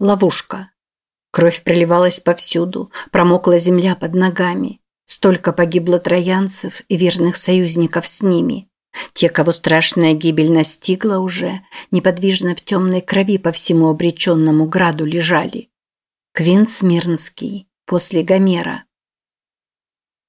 Ловушка. Кровь проливалась повсюду, промокла земля под ногами. Столько погибло троянцев и верных союзников с ними. Те, кого страшная гибель настигла уже, неподвижно в темной крови по всему обреченному граду лежали. Квинт Смирнский, после Гомера.